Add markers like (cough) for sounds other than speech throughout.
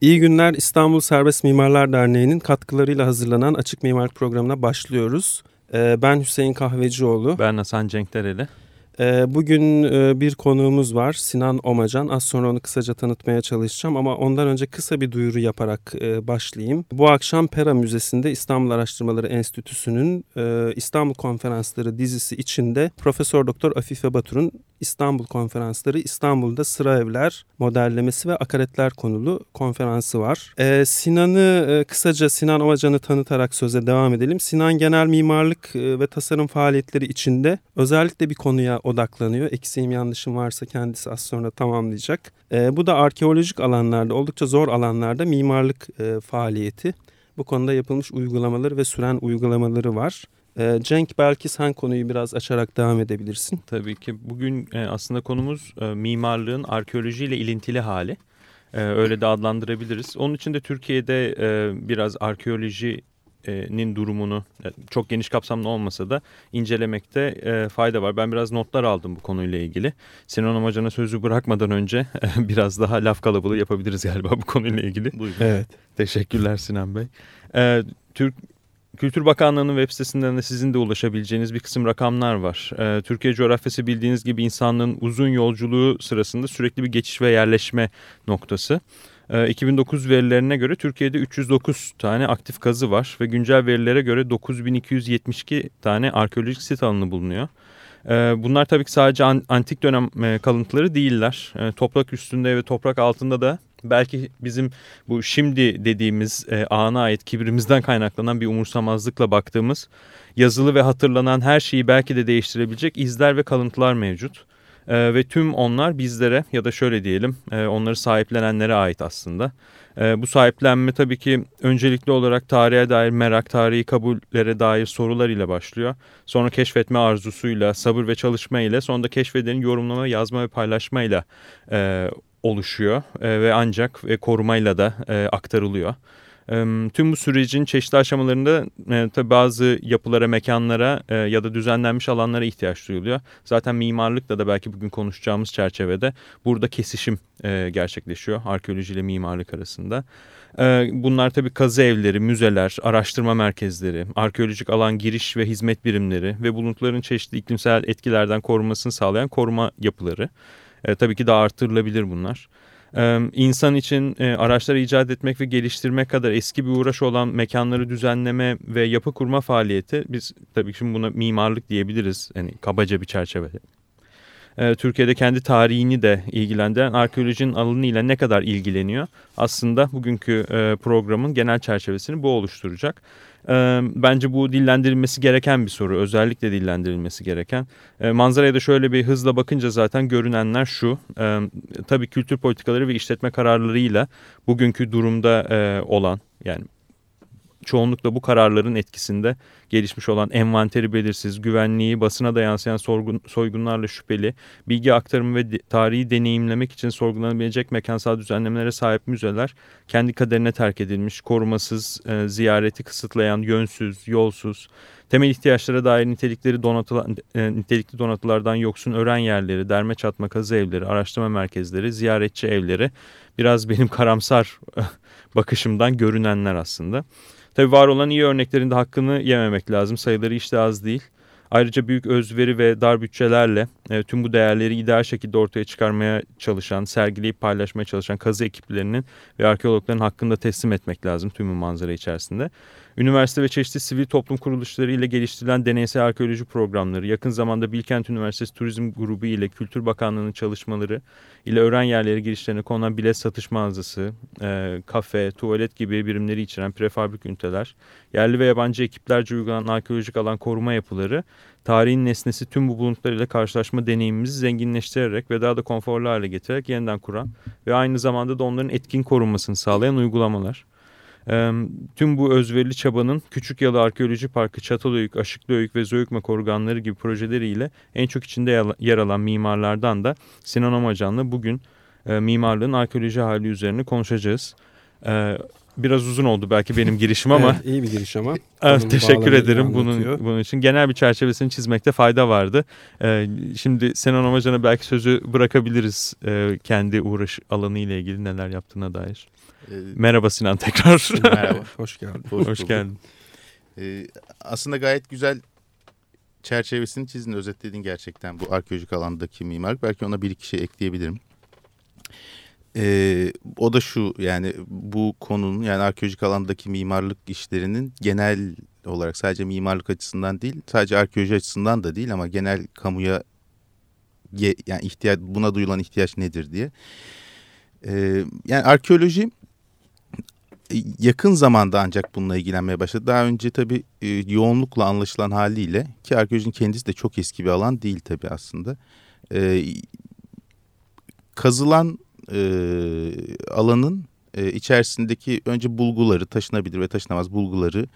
İyi günler İstanbul Serbest Mimarlar Derneği'nin katkılarıyla hazırlanan Açık Mimarlık Programı'na başlıyoruz. Ee, ben Hüseyin Kahvecioğlu. Ben Hasan Cenkdereli. Ee, bugün e, bir konuğumuz var Sinan Omacan. Az sonra onu kısaca tanıtmaya çalışacağım ama ondan önce kısa bir duyuru yaparak e, başlayayım. Bu akşam Pera Müzesi'nde İstanbul Araştırmaları Enstitüsü'nün e, İstanbul Konferansları dizisi içinde Profesör Doktor Afife Batur'un İstanbul Konferansları İstanbul'da sıra evler, modellemesi ve akaretler konulu konferansı var. Ee, Sinan'ı e, kısaca Sinan Ovacan'ı tanıtarak söze devam edelim. Sinan genel mimarlık e, ve tasarım faaliyetleri içinde özellikle bir konuya odaklanıyor. Eksiğim yanlışım varsa kendisi az sonra tamamlayacak. E, bu da arkeolojik alanlarda oldukça zor alanlarda mimarlık e, faaliyeti. Bu konuda yapılmış uygulamaları ve süren uygulamaları var. Ee, Cenk belki sen konuyu biraz açarak devam edebilirsin. Tabii ki bugün e, aslında konumuz e, mimarlığın arkeolojiyle ilintili hali. E, öyle de adlandırabiliriz. Onun için de Türkiye'de biraz arkeolojinin durumunu çok geniş kapsamlı olmasa da incelemekte fayda var. Ben biraz notlar aldım bu konuyla ilgili. Sinan Amacana sözü bırakmadan önce (laughs) biraz daha laf kalabalığı yapabiliriz galiba bu konuyla ilgili. Buyurun. Evet. Teşekkürler Sinan Bey. Türk Kültür Bakanlığı'nın web sitesinden de sizin de ulaşabileceğiniz bir kısım rakamlar var. Ee, Türkiye coğrafyası bildiğiniz gibi insanlığın uzun yolculuğu sırasında sürekli bir geçiş ve yerleşme noktası. Ee, 2009 verilerine göre Türkiye'de 309 tane aktif kazı var ve güncel verilere göre 9272 tane arkeolojik sit alanı bulunuyor. Ee, bunlar tabii ki sadece antik dönem e, kalıntıları değiller. Ee, toprak üstünde ve toprak altında da belki bizim bu şimdi dediğimiz e, ana ait kibrimizden kaynaklanan bir umursamazlıkla baktığımız yazılı ve hatırlanan her şeyi belki de değiştirebilecek izler ve kalıntılar mevcut. E, ve tüm onlar bizlere ya da şöyle diyelim e, onları sahiplenenlere ait aslında. E, bu sahiplenme tabii ki öncelikli olarak tarihe dair merak, tarihi kabullere dair sorular ile başlıyor. Sonra keşfetme arzusuyla, sabır ve çalışma ile, sonra da keşfedenin yorumlama, yazma ve paylaşmayla e, oluşuyor e, ve ancak ve korumayla da e, aktarılıyor. Tüm bu sürecin çeşitli aşamalarında e, tabii bazı yapılara, mekanlara e, ya da düzenlenmiş alanlara ihtiyaç duyuluyor. Zaten mimarlıkla da belki bugün konuşacağımız çerçevede burada kesişim e, gerçekleşiyor arkeoloji ile mimarlık arasında. Bunlar tabii kazı evleri, müzeler, araştırma merkezleri, arkeolojik alan giriş ve hizmet birimleri ve buluntuların çeşitli iklimsel etkilerden korunmasını sağlayan koruma yapıları. Tabii ki daha artırılabilir bunlar. İnsan için e, araçları icat etmek ve geliştirmek kadar eski bir uğraş olan mekanları düzenleme ve yapı kurma faaliyeti biz tabii ki şimdi buna mimarlık diyebiliriz. Yani kabaca bir çerçevede. Türkiye'de kendi tarihini de ilgilendiren arkeolojinin alanıyla ne kadar ilgileniyor? Aslında bugünkü e, programın genel çerçevesini bu oluşturacak. E, bence bu dillendirilmesi gereken bir soru. Özellikle dillendirilmesi gereken. E, manzaraya da şöyle bir hızla bakınca zaten görünenler şu. E, tabii kültür politikaları ve işletme kararlarıyla bugünkü durumda e, olan yani çoğunlukla bu kararların etkisinde gelişmiş olan envanteri belirsiz, güvenliği, basına da yansıyan sorgun, soygunlarla şüpheli, bilgi aktarımı ve de, tarihi deneyimlemek için sorgulanabilecek mekansal düzenlemelere sahip müzeler kendi kaderine terk edilmiş, korumasız, e, ziyareti kısıtlayan, yönsüz, yolsuz, temel ihtiyaçlara dair nitelikleri donatılan, e, nitelikli donatılardan yoksun öğren yerleri, derme çatma kazı evleri, araştırma merkezleri, ziyaretçi evleri biraz benim karamsar (laughs) bakışımdan görünenler aslında. Tabii var olan iyi örneklerin de hakkını yememek lazım. Sayıları işte az değil. Ayrıca büyük özveri ve dar bütçelerle e, tüm bu değerleri ideal şekilde ortaya çıkarmaya çalışan, sergileyip paylaşmaya çalışan kazı ekiplerinin ve arkeologların hakkında teslim etmek lazım tüm bu manzara içerisinde. Üniversite ve çeşitli sivil toplum kuruluşları ile geliştirilen deneysel arkeoloji programları, yakın zamanda Bilkent Üniversitesi Turizm Grubu ile Kültür Bakanlığı'nın çalışmaları ile öğren yerleri girişlerine konulan bilet satış mağazası, e, kafe, tuvalet gibi birimleri içeren prefabrik üniteler, yerli ve yabancı ekiplerce uygulanan arkeolojik alan koruma yapıları, tarihin nesnesi tüm bu buluntularıyla karşılaşma deneyimimizi zenginleştirerek ve daha da konforlu hale getirerek yeniden kuran ve aynı zamanda da onların etkin korunmasını sağlayan uygulamalar. Tüm bu özverili çabanın Küçük Yalı Arkeoloji Parkı, Çatalhöyük, Aşıklıhöyük ve Zöyükme Korganları gibi projeleriyle en çok içinde yer alan mimarlardan da Sinan Amacan'la bugün e, mimarlığın arkeoloji hali üzerine konuşacağız. E, biraz uzun oldu belki benim girişim ama. (laughs) evet, iyi bir giriş ama. (laughs) evet, teşekkür ederim bunun, bunun için. Genel bir çerçevesini çizmekte fayda vardı. Ee, şimdi Sinan Amacan'a belki sözü bırakabiliriz e, kendi uğraş alanı ile ilgili neler yaptığına dair. Ee, Merhaba Sinan tekrar. (laughs) Merhaba. Hoş geldin. Hoş, Hoş geldin. Ee, aslında gayet güzel çerçevesini çizdin, özetledin gerçekten bu arkeolojik alandaki mimarlık. Belki ona bir iki şey ekleyebilirim. Ee, o da şu yani bu konunun yani arkeolojik alandaki mimarlık işlerinin genel olarak sadece mimarlık açısından değil sadece arkeoloji açısından da değil ama genel kamuya yani ihtiyaç buna duyulan ihtiyaç nedir diye. Ee, yani arkeoloji yakın zamanda ancak bununla ilgilenmeye başladı. Daha önce tabii e, yoğunlukla anlaşılan haliyle ki arkeolojinin kendisi de çok eski bir alan değil tabii aslında. E, kazılan e, alanın e, içerisindeki önce bulguları taşınabilir ve taşınamaz bulguları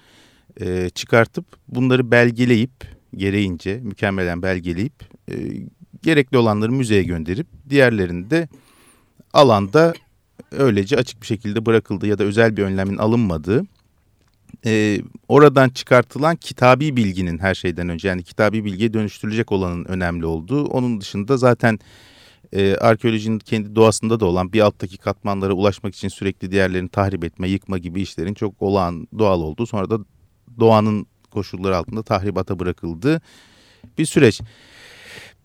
e, çıkartıp bunları belgeleyip gereğince mükemmelen belgeleyip e, gerekli olanları müzeye gönderip diğerlerini de alanda öylece açık bir şekilde bırakıldı ya da özel bir önlemin alınmadığı e, oradan çıkartılan kitabi bilginin her şeyden önce yani kitabi bilgiye dönüştürülecek olanın önemli olduğu onun dışında zaten e, arkeolojinin kendi doğasında da olan bir alttaki katmanlara ulaşmak için sürekli diğerlerini tahrip etme, yıkma gibi işlerin çok olağan doğal olduğu sonra da doğanın koşulları altında tahribata bırakıldığı bir süreç.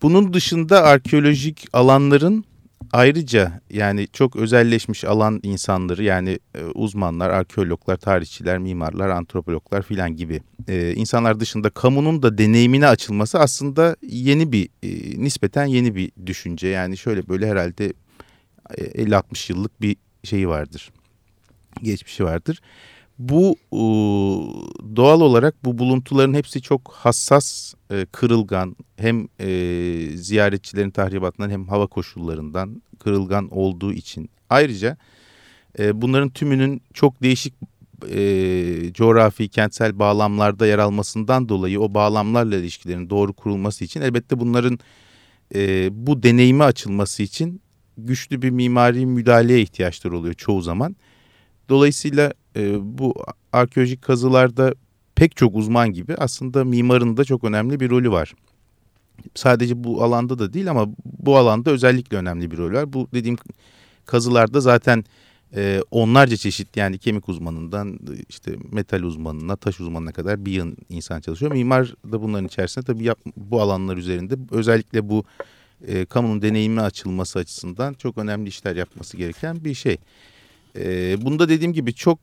Bunun dışında arkeolojik alanların ayrıca yani çok özelleşmiş alan insanları yani e, uzmanlar, arkeologlar, tarihçiler, mimarlar, antropologlar filan gibi e, insanlar dışında kamunun da deneyimine açılması aslında yeni bir e, nispeten yeni bir düşünce. Yani şöyle böyle herhalde 50-60 yıllık bir şeyi vardır. Geçmişi vardır. Bu doğal olarak bu buluntuların hepsi çok hassas, e, kırılgan hem e, ziyaretçilerin tahribatından hem hava koşullarından kırılgan olduğu için. Ayrıca e, bunların tümünün çok değişik coğrafi, kentsel bağlamlarda yer almasından dolayı o bağlamlarla ilişkilerin doğru kurulması için elbette bunların bu deneyime açılması için güçlü bir mimari müdahaleye ihtiyaçları oluyor çoğu zaman. Dolayısıyla e, bu arkeolojik kazılarda pek çok uzman gibi aslında mimarın da çok önemli bir rolü var. Sadece bu alanda da değil ama bu alanda özellikle önemli bir rol var. Bu dediğim kazılarda zaten e, onlarca çeşit yani kemik uzmanından işte metal uzmanına, taş uzmanına kadar bir yıl insan çalışıyor. Mimar da bunların içerisinde tabii bu alanlar üzerinde özellikle bu e, kamunun deneyimi açılması açısından çok önemli işler yapması gereken bir şey. E, bunda dediğim gibi çok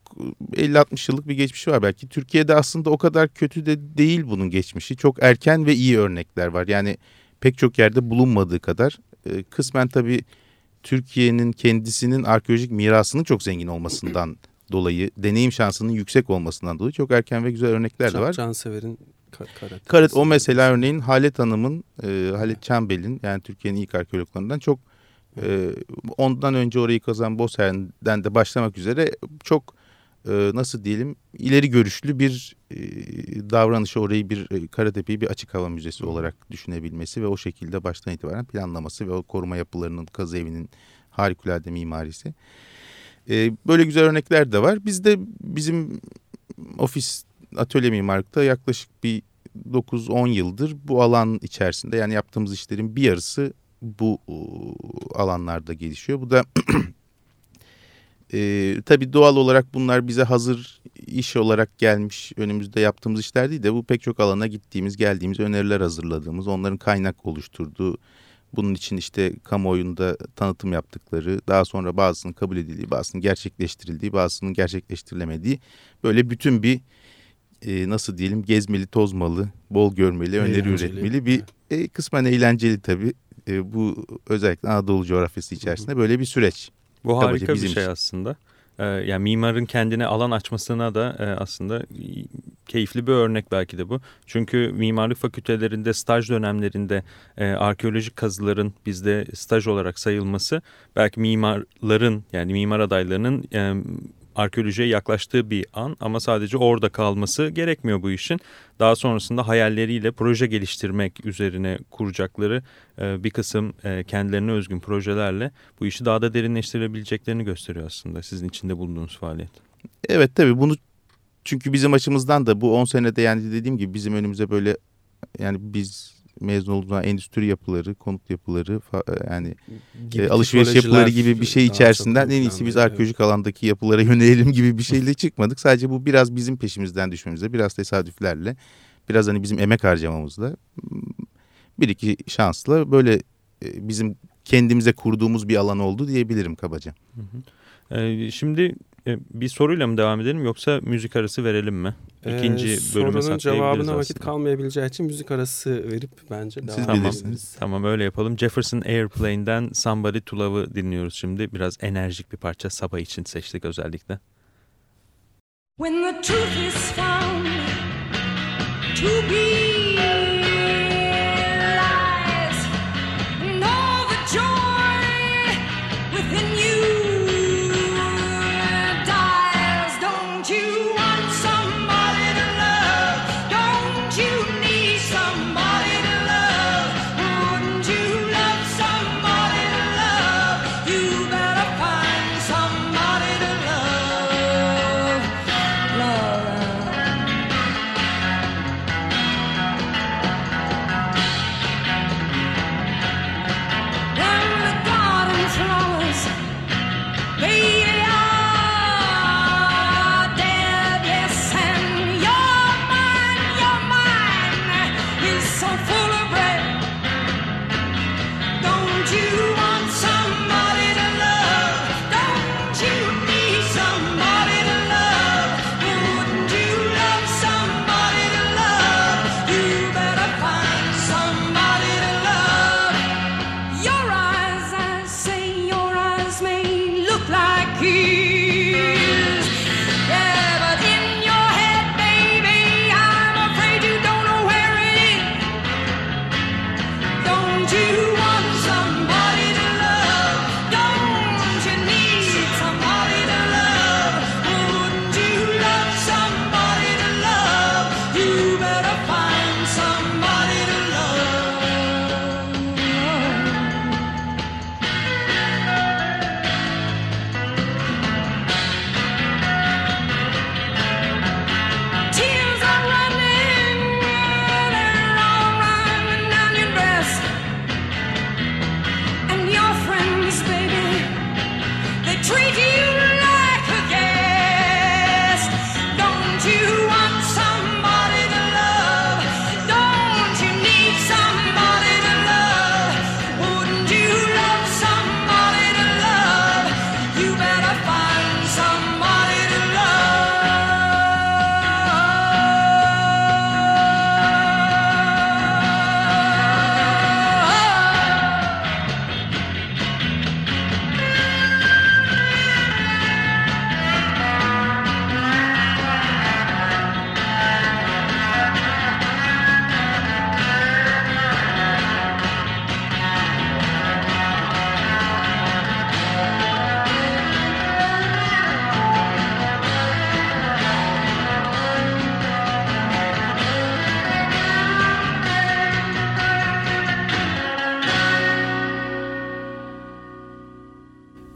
50-60 yıllık bir geçmişi var belki. Türkiye'de aslında o kadar kötü de değil bunun geçmişi. Çok erken ve iyi örnekler var. Yani pek çok yerde bulunmadığı kadar. E, kısmen tabii Türkiye'nin kendisinin arkeolojik mirasının çok zengin olmasından dolayı, deneyim şansının yüksek olmasından dolayı çok erken ve güzel örnekler de var. Cansever'in Karat. Karat o mesela örneğin Halet Hanım'ın, e, Halet Çambel'in yani Türkiye'nin ilk arkeologlarından çok e, ondan önce orayı kazan Bosen'den de başlamak üzere çok e, nasıl diyelim ileri görüşlü bir e, davranışı orayı bir e, Karatepe'yi bir açık hava müzesi olarak düşünebilmesi ve o şekilde baştan itibaren planlaması ve o koruma yapılarının kazı evinin harikulade mimarisi. E, böyle güzel örnekler de var. Biz de bizim ofis atölye mimarlıkta yaklaşık bir 9-10 yıldır bu alan içerisinde yani yaptığımız işlerin bir yarısı bu alanlarda gelişiyor. Bu da (clears throat) e, tabii doğal olarak bunlar bize hazır iş olarak gelmiş önümüzde yaptığımız işler değil de bu pek çok alana gittiğimiz geldiğimiz öneriler hazırladığımız onların kaynak oluşturduğu bunun için işte kamuoyunda tanıtım yaptıkları daha sonra bazısının kabul edildiği bazısının gerçekleştirildiği bazısının gerçekleştirilemediği böyle bütün bir e, nasıl diyelim gezmeli tozmalı bol görmeli öneri eğlenceli. üretmeli bir e, kısmen eğlenceli tabii e, bu özellikle Anadolu coğrafyası içerisinde böyle bir süreç. Bu harika bizim bir şey aslında. Ee, yani mimarın kendine alan açmasına da e, aslında keyifli bir örnek belki de bu. Çünkü mimarlık fakültelerinde staj dönemlerinde e, arkeolojik kazıların bizde staj olarak sayılması belki mimarların yani mimar adaylarının e, arkeolojiye yaklaştığı bir an ama sadece orada kalması gerekmiyor bu işin. Daha sonrasında hayalleriyle proje geliştirmek üzerine kuracakları e, bir kısım e, kendilerine özgün projelerle bu işi daha da derinleştirebileceklerini gösteriyor aslında sizin içinde bulunduğunuz faaliyet. Evet tabii bunu çünkü bizim açımızdan da bu 10 senede yani dediğim gibi bizim önümüze böyle yani biz mezun olduğumuz zaman endüstri yapıları, konut yapıları fa- yani Gibi e, alışveriş yapıları gibi bir şey içerisinden en iyisi biz arkeolojik alandaki yapılara yönelelim gibi bir şeyle çıkmadık. Sadece bu biraz bizim peşimizden düşmemizle, biraz tesadüflerle, biraz hani bizim emek harcamamızla hmm, bir iki şansla böyle e, bizim kendimize kurduğumuz bir alan oldu diyebilirim kabaca. Ee, şimdi e, bir soruyla mı devam edelim yoksa müzik arası verelim mi? İkinci Ee, bölüme sorunun cevabına vakit aslında. kalmayabileceği için müzik arası verip bence devam Siz Tamam. bilirsiniz. Tamam öyle yapalım. Jefferson Airplane'den Somebody to Love'ı dinliyoruz şimdi. Biraz enerjik bir parça sabah için seçtik özellikle. When the truth is found to be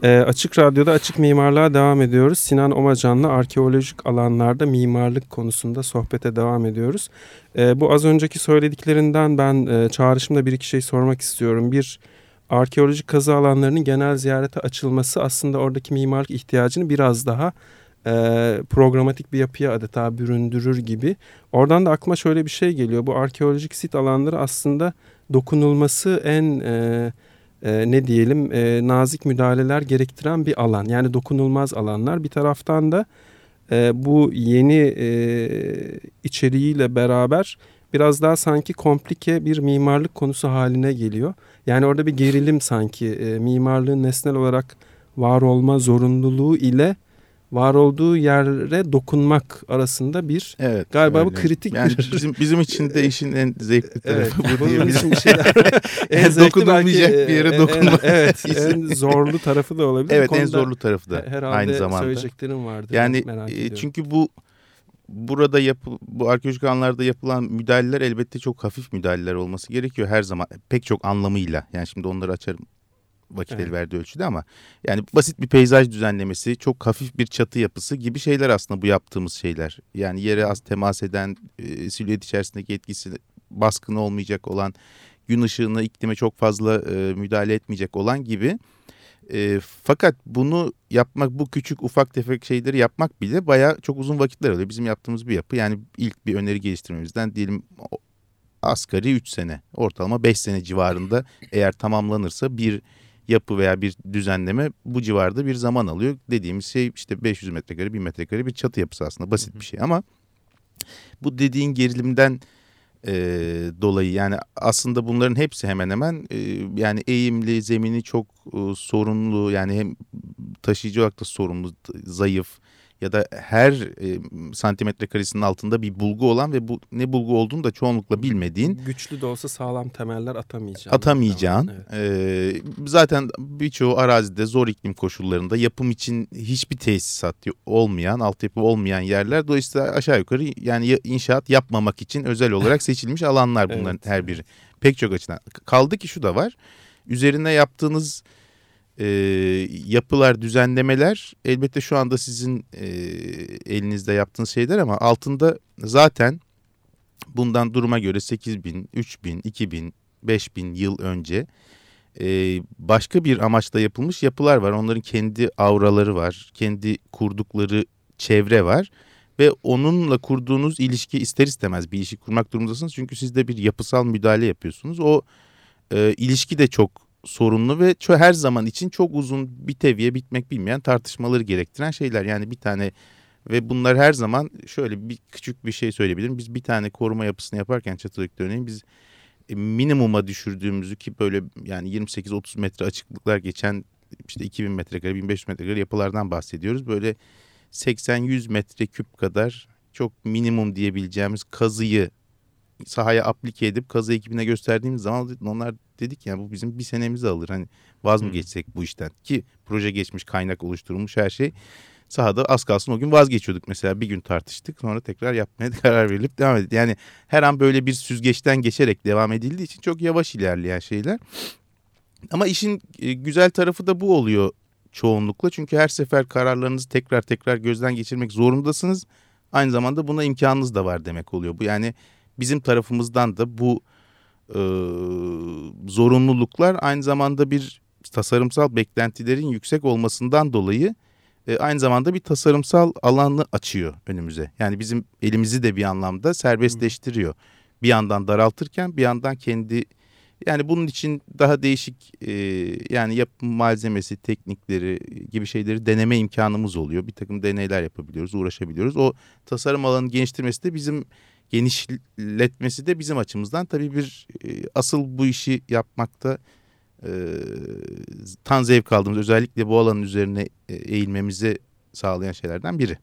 Ee, açık Radyo'da Açık Mimarlığa devam ediyoruz. Sinan Omacan'la arkeolojik alanlarda mimarlık konusunda sohbete devam ediyoruz. Ee, bu az önceki söylediklerinden ben e, çağrışımda bir iki şey sormak istiyorum. Bir, arkeolojik kazı alanlarının genel ziyarete açılması aslında oradaki mimarlık ihtiyacını biraz daha e, programatik bir yapıya adeta büründürür gibi. Oradan da aklıma şöyle bir şey geliyor. Bu arkeolojik sit alanları aslında dokunulması en... E, e, ne diyelim e, nazik müdahaleler gerektiren bir alan. Yani dokunulmaz alanlar. Bir taraftan da e, bu yeni e, içeriğiyle beraber biraz daha sanki komplike bir mimarlık konusu haline geliyor. Yani orada bir gerilim sanki e, mimarlığın nesnel olarak var olma zorunluluğu ile var olduğu yere dokunmak arasında bir Evet. Galiba bu öyle. kritik yani bir- bizim bizim için de (laughs) işin en zevkli Evet, tarafı bu bunun diyebilirim. şeyler (laughs) en (laughs) En dokunulmayacak belki, bir yere e, en- dokunma. Evet, en zorlu tarafı da olabilir. Bu Evet en zorlu tarafı da herhalde aynı zamanda. söyleyeceklerim vardır. Yani merak e, ediyorum. çünkü bu burada yapı, bu arkeolojik alanlarda yapılan müdahaleler elbette çok hafif müdahaleler olması gerekiyor her zaman pek çok anlamıyla. Yani şimdi onları açarım vakit Evet. el verdiği ölçüde ama yani basit bir peyzaj düzenlemesi, çok hafif bir çatı yapısı gibi şeyler aslında bu yaptığımız şeyler. Yani yere az temas eden, e, silüet içerisindeki etkisi baskın olmayacak olan, gün ışığına, iklime çok fazla e, müdahale etmeyecek olan gibi. E, fakat bunu yapmak, bu küçük ufak tefek şeyleri yapmak bile bayağı çok uzun vakitler alıyor. Bizim yaptığımız bir yapı yani ilk bir öneri geliştirmemizden diyelim asgari 3 sene, ortalama 5 sene civarında eğer tamamlanırsa bir yapı veya bir düzenleme bu civarda bir zaman alıyor. Dediğimiz şey işte 500 metrekare, 1000 metrekare bir çatı yapısı aslında basit bir şey ama bu dediğin gerilimden e, dolayı yani aslında bunların hepsi hemen hemen e, yani eğimli, zemini çok e, sorunlu yani hem taşıyıcı olarak da sorunlu, zayıf ya da her e, santimetre karesinin altında bir bulgu olan ve bu ne bulgu olduğunu da çoğunlukla bilmediğin Güçlü de olsa sağlam temeller atamayacağın. atamayacağın Evet. e, zaten birçoğu arazide zor iklim koşullarında yapım için hiçbir tesisat olmayan altyapı olmayan yerler. Dolayısıyla aşağı yukarı yani ya- inşaat yapmamak için özel olarak (laughs) seçilmiş alanlar bunların Evet, her biri. pek çok açıdan. Kaldı ki şu da var. Üzerine yaptığınız e, yapılar düzenlemeler elbette şu anda sizin e, elinizde yaptığınız şeyler ama altında zaten bundan duruma göre 8 bin, 3 bin, 2 bin, 5 bin yıl önce e, başka bir amaçla yapılmış yapılar var. Onların kendi avraları var, kendi kurdukları çevre var. Ve onunla kurduğunuz ilişki ister istemez bir ilişki kurmak durumundasınız. Çünkü siz de bir yapısal müdahale yapıyorsunuz. O e, ilişki de çok sorunlu ve her zaman için çok uzun bir teviye bitmek bilmeyen tartışmaları gerektiren şeyler. Yani bir tane ve bunlar her zaman şöyle bir küçük bir şey söyleyebilirim. Biz bir tane koruma yapısını yaparken çatılıkta örneğin biz e, minimuma düşürdüğümüzü ki böyle yani 28-30 metre açıklıklar geçen işte 2000 metrekare 1500 metrekare yapılardan bahsediyoruz. Böyle 80-100 metre küp kadar çok minimum diyebileceğimiz kazıyı sahaya aplike edip kazı ekibine gösterdiğimiz zaman onlar dedik ya bu bizim bir senemizi alır. Hani vaz mı Hmm. geçsek bu işten ki proje geçmiş kaynak oluşturulmuş her şey sahada az kalsın o gün vazgeçiyorduk mesela bir gün tartıştık sonra tekrar yapmaya (laughs) karar verilip devam edildi. Yani her an böyle bir süzgeçten geçerek devam edildiği için çok yavaş ilerleyen şeyler. Ama işin e, güzel tarafı da bu oluyor çoğunlukla. Çünkü her sefer kararlarınızı tekrar tekrar gözden geçirmek zorundasınız. Aynı zamanda buna imkanınız da var demek oluyor. Bu yani bizim tarafımızdan da bu e, zorunluluklar aynı zamanda bir tasarımsal beklentilerin yüksek olmasından dolayı e, aynı zamanda bir tasarımsal alanı açıyor önümüze. Yani bizim elimizi de bir anlamda serbestleştiriyor. Bir yandan daraltırken bir yandan kendi yani bunun için daha değişik e, yani yapım malzemesi, teknikleri gibi şeyleri deneme imkanımız oluyor. Bir takım deneyler yapabiliyoruz, uğraşabiliyoruz. O tasarım alanını geliştirmesi de bizim genişletmesi de bizim açımızdan tabii bir e, asıl bu işi yapmakta e, tan zevk aldığımız özellikle bu alanın üzerine e, eğilmemizi sağlayan şeylerden biri.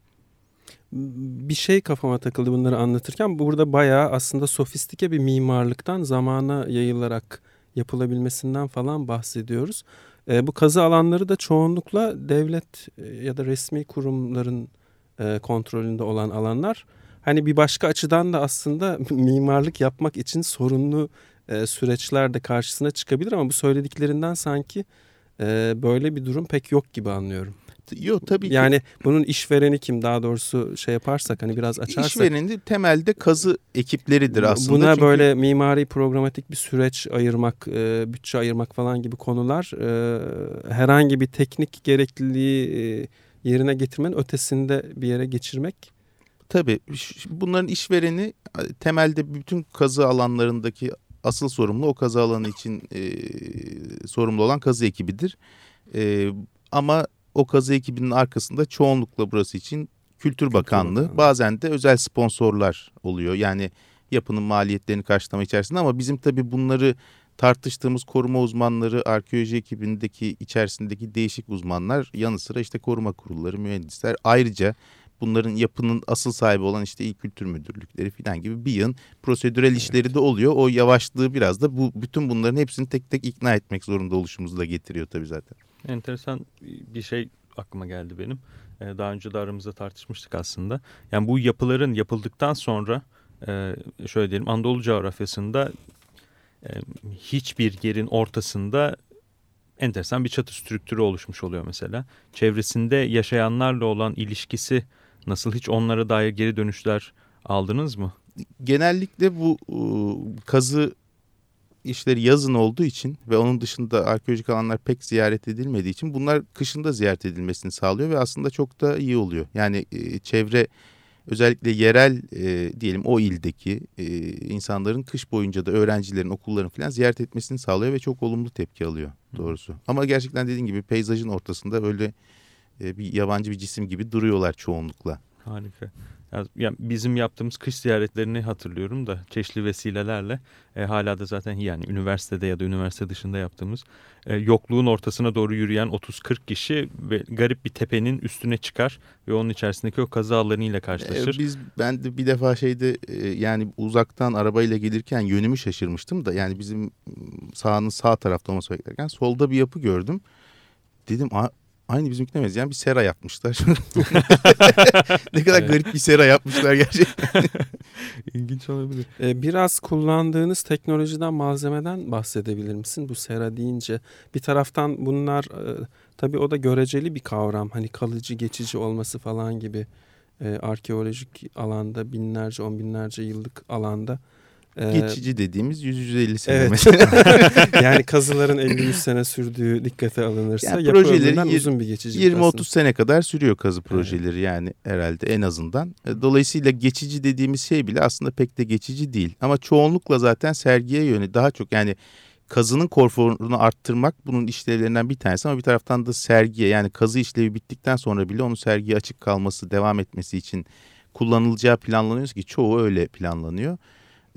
bir şey kafama takıldı bunları anlatırken. Burada bayağı aslında sofistike bir mimarlıktan zamana yayılarak yapılabilmesinden falan bahsediyoruz. E, bu kazı alanları da çoğunlukla devlet e, ya da resmi kurumların e, kontrolünde olan alanlar. Hani bir başka açıdan da aslında (laughs) mimarlık yapmak için sorunlu e, süreçler de karşısına çıkabilir ama bu söylediklerinden sanki e, böyle bir durum pek yok gibi anlıyorum. Yok tabii ki. Yani bunun işvereni kim daha doğrusu şey yaparsak hani biraz açarsak. İşvereni temelde kazı ekipleridir aslında. Buna Çünkü- böyle mimari programatik bir süreç ayırmak, e, bütçe ayırmak falan gibi konular e, herhangi bir teknik gerekliliği e, yerine getirmenin ötesinde bir yere geçirmek. Tabii bunların işvereni temelde bütün kazı alanlarındaki asıl sorumlu o kazı alanı için e, sorumlu olan kazı ekibidir. E, ama o kazı ekibinin arkasında çoğunlukla burası için Kültür Bakanlığı Bakanlığı. bazen de özel sponsorlar oluyor. Yani yapının maliyetlerini karşılama içerisinde ama bizim tabii bunları tartıştığımız koruma uzmanları, arkeoloji ekibindeki içerisindeki değişik uzmanlar yanı sıra işte koruma kurulları, mühendisler ayrıca bunların yapının asıl sahibi olan işte il kültür müdürlükleri falan gibi bir yığın prosedürel işleri de oluyor. O yavaşlığı biraz da bu bütün bunların hepsini tek tek ikna etmek zorunda oluşumuzu da getiriyor tabii zaten. Enteresan bir şey aklıma geldi benim. Ee, Daha önce de aramızda tartışmıştık aslında. Yani bu yapıların yapıldıktan sonra e, şöyle diyelim Anadolu coğrafyasında e, hiçbir yerin ortasında enteresan bir çatı strüktürü oluşmuş oluyor mesela. Çevresinde yaşayanlarla olan ilişkisi nasıl hiç onlara dair geri dönüşler aldınız mı? genellikle bu e, kazı işleri yazın olduğu için ve onun dışında arkeolojik alanlar pek ziyaret edilmediği için bunlar kışında ziyaret edilmesini sağlıyor ve aslında çok da iyi oluyor. Yani çevre özellikle yerel e, diyelim o ildeki e, insanların kış boyunca da öğrencilerin okulların falan ziyaret etmesini sağlıyor ve çok olumlu tepki alıyor doğrusu. Ama gerçekten dediğin gibi peyzajın ortasında öyle e, bir yabancı bir cisim gibi duruyorlar çoğunlukla. Harika. Ya, bizim yaptığımız kış ziyaretlerini hatırlıyorum da çeşitli vesilelerle e, hala da zaten yani üniversitede ya da üniversite dışında yaptığımız e, yokluğun ortasına doğru yürüyen 30-40 kişi ve garip bir tepenin üstüne çıkar ve onun içerisindeki o kazı alanıyla karşılaşır. Ee, biz ben de bir defa şeyde e, yani uzaktan arabayla gelirken yönümü şaşırmıştım da yani bizim sahanın sağ tarafta olması beklerken solda bir yapı gördüm. Dedim "A- aynı bizimkine benzeyen bir sera yapmışlar. (laughs) ne kadar Evet. garip bir sera yapmışlar gerçekten. (laughs) İlginç olabilir. E, biraz kullandığınız teknolojiden, malzemeden bahsedebilir misin? Bu sera deyince bir taraftan bunlar e, tabii o da göreceli bir kavram. Hani kalıcı, geçici olması falan gibi e, arkeolojik alanda binlerce, on binlerce yıllık alanda. E, Geçici dediğimiz 100-150 sene Evet. mesela. (laughs) yani kazıların 50-100 (laughs) sene sürdüğü dikkate alınırsa Yani yapı ömründen uzun bir geçici. 20-30 sene kadar sürüyor kazı projeleri yani herhalde en azından. E, Dolayısıyla geçici dediğimiz şey bile aslında pek de geçici değil. Ama çoğunlukla zaten sergiye yönelik daha çok yani kazının konforunu arttırmak bunun işlevlerinden bir tanesi ama bir taraftan da sergiye yani kazı işlevi bittikten sonra bile onun sergiye açık kalması, devam etmesi için kullanılacağı planlanıyor ki çoğu öyle planlanıyor.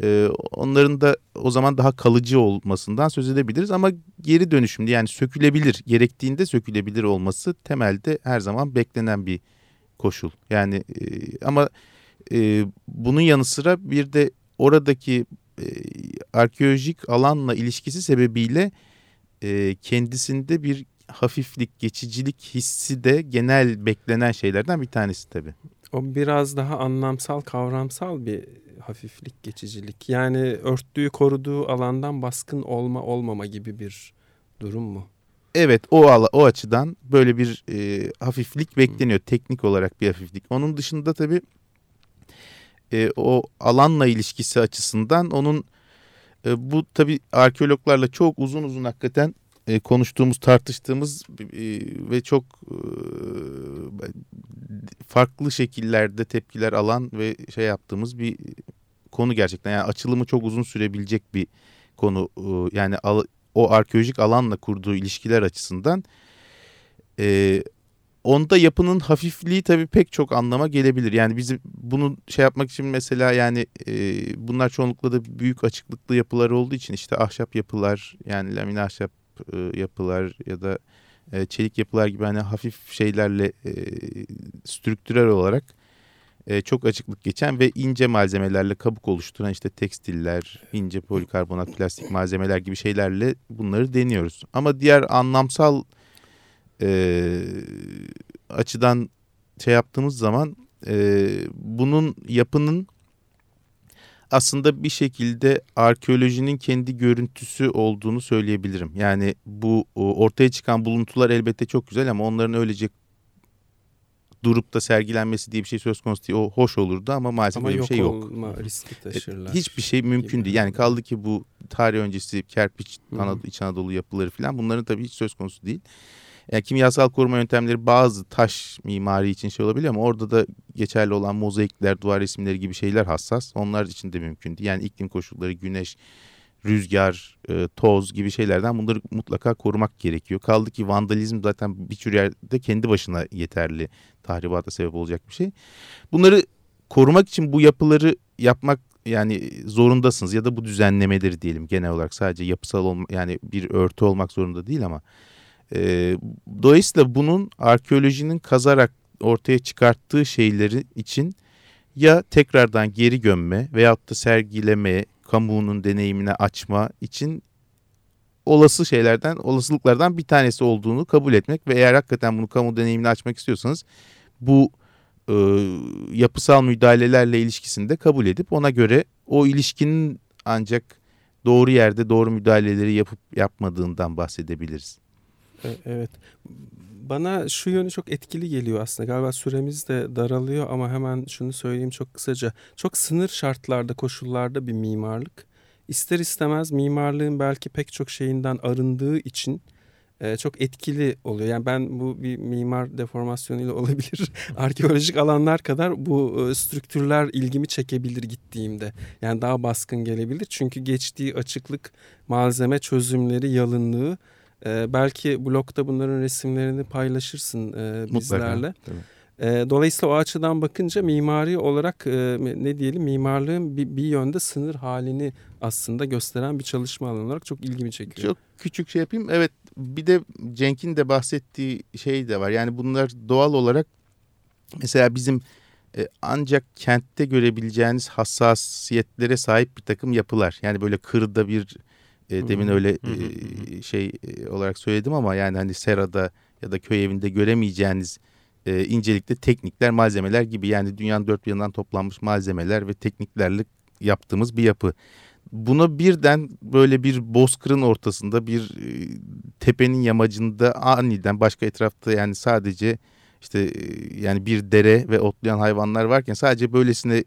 Ee, onların da o zaman daha kalıcı olmasından söz edebiliriz ama geri dönüşümlü yani sökülebilir gerektiğinde sökülebilir olması temelde her zaman beklenen bir koşul. Yani e, ama e, bunun yanı sıra bir de oradaki e, arkeolojik alanla ilişkisi sebebiyle e, kendisinde bir hafiflik, geçicilik hissi de genel beklenen şeylerden bir tanesi tabii. O biraz daha anlamsal, kavramsal bir hafiflik, geçicilik. Yani örttüğü, koruduğu alandan baskın olma olmama gibi bir durum mu? Evet o ala- o açıdan böyle bir e, hafiflik bekleniyor teknik olarak bir hafiflik. Onun dışında tabii e, o alanla ilişkisi açısından onun e, bu tabii arkeologlarla çok uzun uzun hakikaten e, konuştuğumuz tartıştığımız e, ve çok e, farklı şekillerde tepkiler alan ve şey yaptığımız bir konu gerçekten yani açılımı çok uzun sürebilecek bir konu E, yani al- o arkeolojik alanla kurduğu ilişkiler açısından e, onda yapının hafifliği tabii pek çok anlama gelebilir. Yani bizim bunu şey yapmak için mesela yani e, bunlar çoğunlukla da büyük açıklıklı yapılar olduğu için işte ahşap yapılar yani lamine ahşap e, yapılar ya da e, çelik yapılar gibi hani hafif şeylerle e, strüktürel olarak e, çok açıklık geçen ve ince malzemelerle kabuk oluşturan işte tekstiller, ince polikarbonat, plastik malzemeler gibi şeylerle bunları deniyoruz. Ama diğer anlamsal e, açıdan şey yaptığımız zaman e, bunun yapının aslında bir şekilde arkeolojinin kendi görüntüsü olduğunu söyleyebilirim. Yani bu ortaya çıkan buluntular elbette çok güzel ama onların öylece durup da sergilenmesi diye bir şey söz konusu değil. O hoş olurdu ama maalesef Ama bir şey yok. olma riski taşırlar. Hiçbir şey mümkün gibi. değil. Yani kaldı ki bu tarih öncesi kerpiç, Hı hı. Anadolu, İç Anadolu yapıları falan bunların tabii hiç söz konusu değil. Yani kimyasal koruma yöntemleri bazı taş mimari için şey olabiliyor ama orada da geçerli olan mozaikler, duvar resimleri gibi şeyler hassas. Onlar için de mümkün değil. Yani iklim koşulları, güneş, rüzgar, e, toz gibi şeylerden bunları mutlaka korumak gerekiyor. Kaldı ki vandalizm zaten birçok yerde kendi başına yeterli tahribata sebep olacak bir şey. Bunları korumak için bu yapıları yapmak yani zorundasınız ya da bu düzenlemeleri diyelim genel olarak sadece yapısal olma, yani bir örtü olmak zorunda değil ama e, dolayısıyla bunun arkeolojinin kazarak ortaya çıkarttığı şeyleri için ya tekrardan geri gömme veyahut da sergileme, kamuoyunun deneyimine açma için olası şeylerden, olasılıklardan bir tanesi olduğunu kabul etmek ve eğer hakikaten bunu kamu deneyimine açmak istiyorsanız bu e, yapısal müdahalelerle ilişkisini de kabul edip ona göre o ilişkinin ancak doğru yerde doğru müdahaleleri yapıp yapmadığından bahsedebiliriz. E, Evet. Bana şu yönü çok etkili geliyor aslında. Galiba süremiz de daralıyor ama hemen şunu söyleyeyim çok kısaca. Çok sınır şartlarda, koşullarda bir mimarlık. İster istemez mimarlığın belki pek çok şeyinden arındığı için e, çok etkili oluyor. Yani ben bu bir mimar deformasyonuyla (laughs) olabilir. Arkeolojik alanlar kadar bu e, strüktürler ilgimi çekebilir gittiğimde. Yani daha baskın gelebilir. Çünkü geçtiği açıklık, malzeme çözümleri, yalınlığı e, belki blogda bunların resimlerini paylaşırsın e, bizlerle. Tabii. E, dolayısıyla o açıdan bakınca mimari olarak e, ne diyelim mimarlığın bir, bir yönde sınır halini aslında gösteren bir çalışma alanı olarak çok ilgimi çekiyor. Çok küçük şey yapayım. Evet bir de Cenk'in de bahsettiği şey de var. Yani bunlar doğal olarak mesela bizim e, ancak kentte görebileceğiniz hassasiyetlere sahip bir takım yapılar. Yani böyle kırda bir e, demin öyle e, şey e, olarak söyledim ama yani hani serada ya da köy evinde göremeyeceğiniz e, incelikte teknikler, malzemeler gibi. Yani dünyanın dört bir yanından toplanmış malzemeler ve tekniklerle yaptığımız bir yapı. Buna birden böyle bir bozkırın ortasında bir e, tepenin yamacında aniden başka etrafta yani sadece işte e, yani bir dere ve otlayan hayvanlar varken sadece böylesine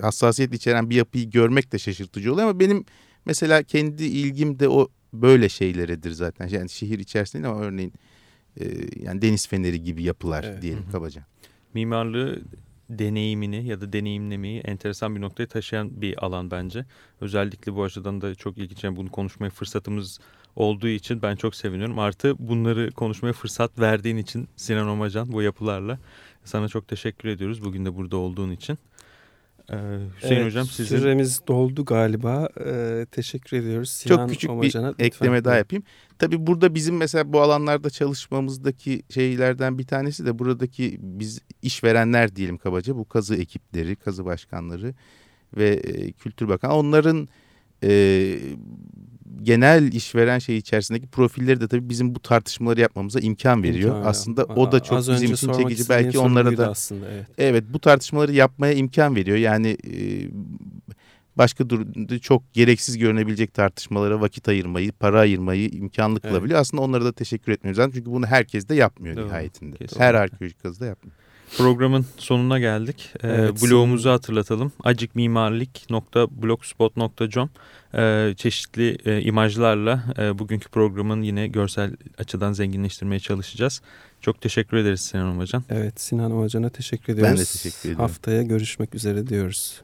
hassasiyet içeren bir yapıyı görmek de şaşırtıcı oluyor. Ama benim mesela kendi ilgim de o böyle şeyleredir zaten. Yani şehir içerisinde ama örneğin e, yani deniz feneri gibi yapılar Evet. diyelim kabaca. mimarlığı deneyimini ya da deneyimlemeyi enteresan bir noktaya taşıyan bir alan bence. Özellikle bu açıdan da çok ilginç. Yani bunu konuşmaya fırsatımız olduğu için ben çok seviniyorum. Artı bunları konuşmaya fırsat verdiğin için Sinan Omacan bu yapılarla sana çok teşekkür ediyoruz bugün de burada olduğun için. Ee, Hüseyin Evet, Hocam sizin Süremiz doldu galiba. Ee, teşekkür ediyoruz. Sinan Çok küçük Omacan'a. bir Lütfen. ekleme daha yapayım. Tabii burada bizim mesela bu alanlarda çalışmamızdaki şeylerden bir tanesi de buradaki biz işverenler diyelim kabaca. Bu kazı ekipleri, kazı başkanları ve e, Kültür Bakanı. Onların e, genel işveren şey içerisindeki profilleri de tabii bizim bu tartışmaları yapmamıza imkan veriyor. İmkan ya. Aslında o da çok Az bizim için çekici. Belki onlara da aslında evet. Evet bu tartışmaları yapmaya imkan veriyor. Yani e, başka dur- çok gereksiz görünebilecek tartışmalara vakit ayırmayı, para ayırmayı imkanlı Evet. kılabiliyor. Aslında onlara da teşekkür etmiyoruz. Çünkü bunu herkes de yapmıyor Doğru, nihayetinde. kesinlikle. Her arkeolojik kazı da yapmıyor. Programın sonuna geldik. Ee, Evet, blogumuzu hatırlatalım. acikmimarlik.blogspot.com ee, çeşitli e, imajlarla e, bugünkü programın yine görsel açıdan zenginleştirmeye çalışacağız. Çok teşekkür ederiz Sinan Omacan. Evet Sinan Omacan'a teşekkür ediyoruz. teşekkür ediyorum. Haftaya görüşmek üzere diyoruz.